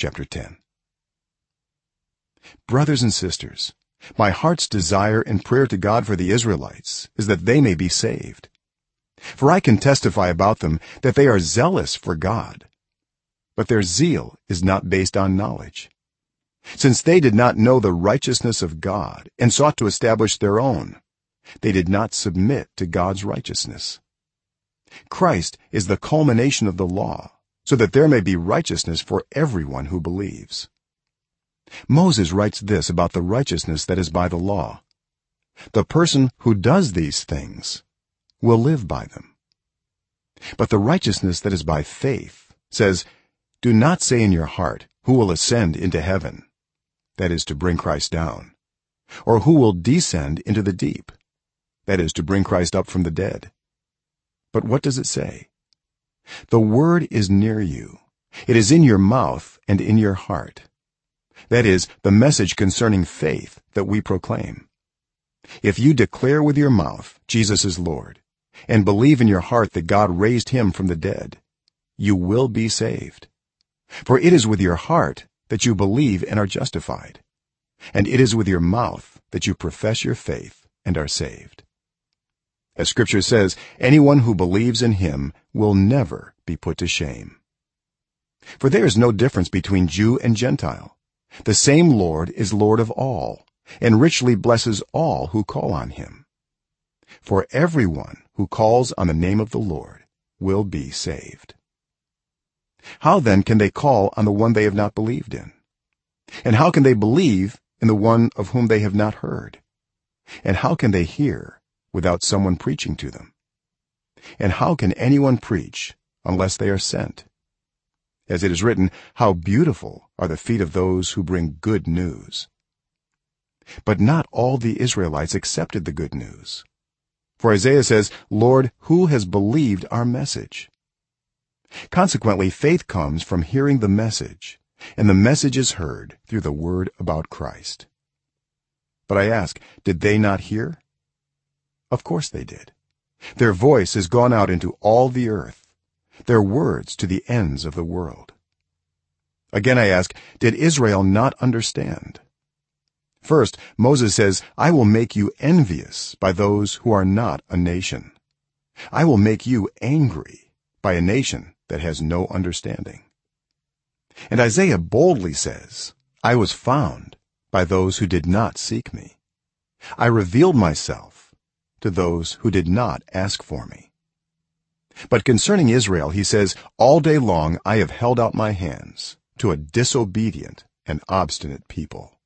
chapter 10 brothers and sisters my heart's desire and prayer to god for the israelites is that they may be saved. For i can testify about them that they are zealous for god but their zeal is not based on knowledge. Since they did not know the righteousness of god and sought to establish their own they did not submit to god's righteousness. Christ is the culmination of the law so that there may be righteousness for everyone who believes. Moses writes this about the righteousness that is by the law. The person who does these things will live by them. But the righteousness that is by faith says do not say in your heart who will ascend into heaven that is to bring christ down. Or who will descend into the deep that is to bring christ up from the dead. But what does it say the word is near you. It is in your mouth and in your heart. That is the message concerning faith that we proclaim. If you declare with your mouth jesus is lord and believe in your heart that god raised him from the dead you will be saved. For it is with your heart that you believe and are justified. And it is with your mouth that you profess your faith and are saved as scripture says anyone who believes in him will never be put to shame. For there is no difference between jew and gentile. The same lord is lord of all and richly blesses all who call on him. For everyone who calls on the name of the lord will be saved. How then can they call on the one they have not believed in? And how can they believe in the one of whom they have not heard? And how can they hear without someone preaching to them? And how can anyone preach unless they are sent? As it is written how beautiful are the feet of those who bring good news. But not all the israelites accepted the good news. For isaiah says lord who has believed our message? Consequently faith comes from hearing the message and the message is heard through the word about christ. But i ask did they not hear of course they did. Their voice has gone out into all the earth. Their words to the ends of the world. Again i ask did israel not understand? First moses says i will make you envious by those who are not a nation. I will make you angry by a nation that has no understanding. And isaiah boldly says i was found by those who did not seek me. I revealed myself to those who did not ask for me. But concerning israel he says all day long i have held out my hands to a disobedient and obstinate people